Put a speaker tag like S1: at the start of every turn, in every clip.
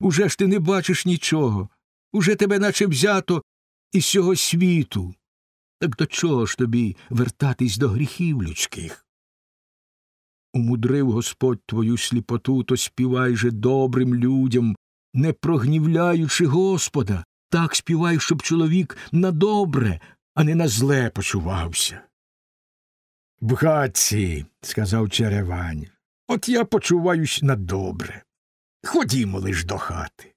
S1: Уже ж ти не бачиш нічого, уже тебе наче взято із цього світу. Так до чого ж тобі вертатись до гріхів людських? Умудрив Господь твою сліпоту, то співай же добрим людям, не прогнівляючи Господа, так співай, щоб чоловік на добре, а не на зле почувався. Братці, сказав Черевань, от я почуваюсь на добре. Ходімо лиш до хати.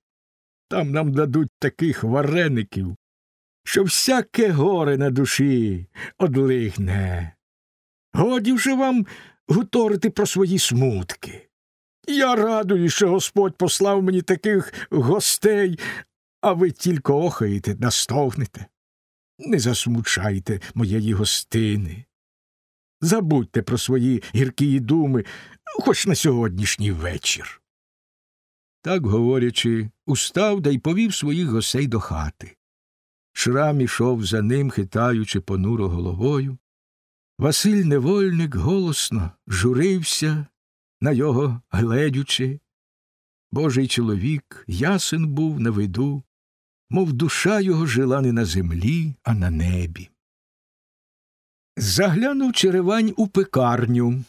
S1: Там нам дадуть таких вареників, що всяке горе на душі одлигне. Годі вже вам гуторити про свої смутки. Я радую, що Господь послав мені таких гостей, а ви тільки охаєте, настогнете. Не засмучайте моєї гостини. Забудьте про свої гіркі думи, хоч на сьогоднішній вечір. Так говорячи, устав да й повів своїх гостей до хати. Шрам ішов за ним, хитаючи понуро головою. Василь невольник голосно журився, на його гледючи. Божий чоловік ясен був на виду, мов душа його жила не на землі, а на небі. Заглянув Черевань у пекарню.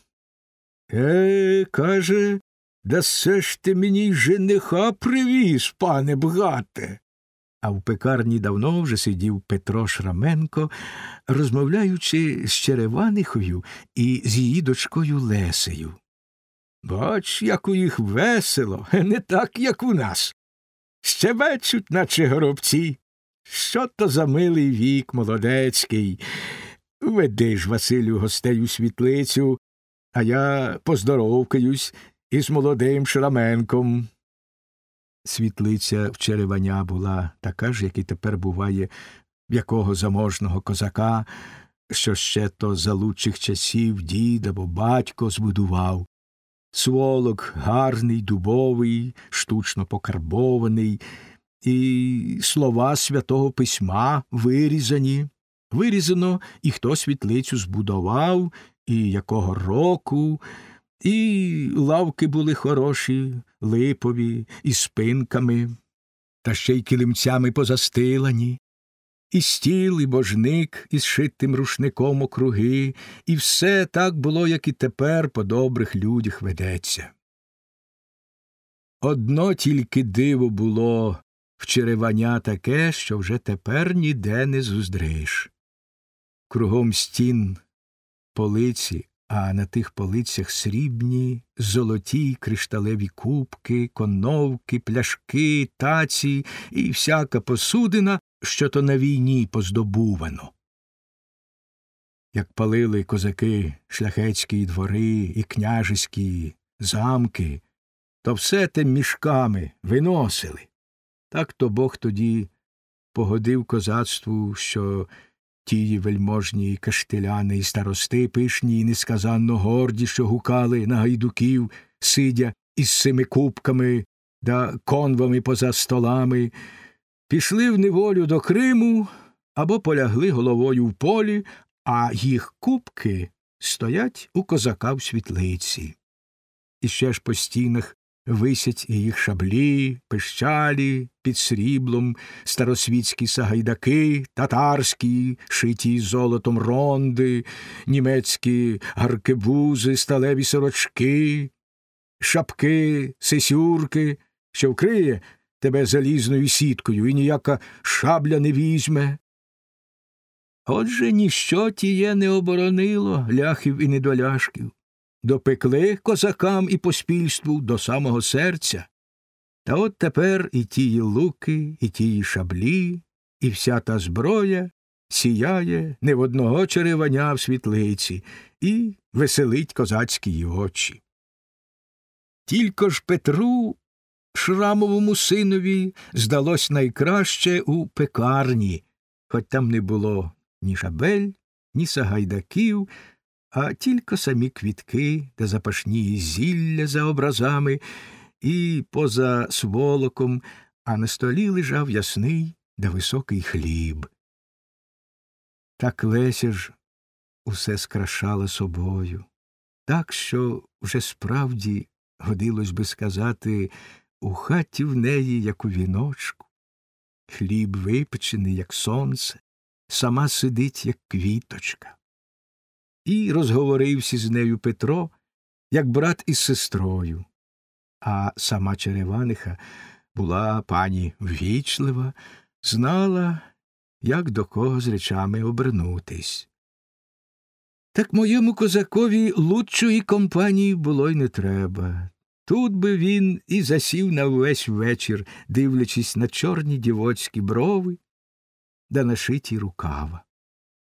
S1: Е, каже, да все ж ти мені й жениха привіз, пане бгате. А в пекарні давно вже сидів Петро Шраменко, розмовляючи з Череванихою і з її дочкою Лесею. Бач, як у їх весело, не так, як у нас. Щебечуть, наче горобці. Що то за милий вік молодецький. Веди ж, Василю, гостей у світлицю, а я поздоровкаюсь із молодим Шраменком. Світлиця в Череваня була така ж, як і тепер буває в якого заможного козака, що ще то за лучших часів дід або батько збудував. Сволок гарний, дубовий, штучно покарбований, і слова святого письма вирізані. Вирізано і хто світлицю збудував, і якого року, і лавки були хороші, липові, і спинками, та ще й килимцями позастилані, і стіл, і божник із шитим рушником округи, і все так було, як і тепер по добрих людях ведеться. Одно тільки диво було в череваня таке, що вже тепер ніде не зуздриш. Кругом стін полиці, а на тих полицях срібні, золоті кришталеві кубки, коновки, пляшки, таці і всяка посудина, що то на війні поздобувано. Як палили козаки шляхетські двори і княжеські замки, то все те мішками виносили. Так то Бог тоді погодив козацтву, що тії вельможні каштеляни і старости пишні і несказанно горді, що гукали на гайдуків, сидя із семи кубками да конвами поза столами, пішли в неволю до Криму або полягли головою в полі, а їх кубки стоять у козака в світлиці. І ще ж по стінах висять і їх шаблі, пищалі під сріблом, старосвітські сагайдаки, татарські, шиті золотом ронди, німецькі гаркебузи, сталеві сорочки, шапки, сесюрки, що вкриє тебе залізною сіткою, і ніяка шабля не візьме. Отже ніщо тіє не оборонило ляхів і недоляшків допекли козакам і поспільству до самого серця. Та от тепер і тії луки, і тії шаблі, і вся та зброя сіяє не в одного череваня в світлиці і веселить козацькі очі. Тільки ж Петру, шрамовому синові, здалось найкраще у пекарні, хоч там не було ні шабель, ні сагайдаків, а тільки самі квітки та запашні зілля за образами, і поза сволоком, а на столі лежав ясний да високий хліб. Так Леся ж усе скрашала собою, так що вже справді годилось би сказати у хаті в неї, як у віночку, хліб випечений, як сонце, сама сидить, як квіточка. І розговорився з нею Петро, як брат із сестрою. А сама Череваниха була пані ввічлива, знала, як до кого з речами обернутись. Так моєму козакові лучшої компанії було й не треба. Тут би він і засів на весь вечір, дивлячись на чорні дівоцькі брови да на шиті рукава.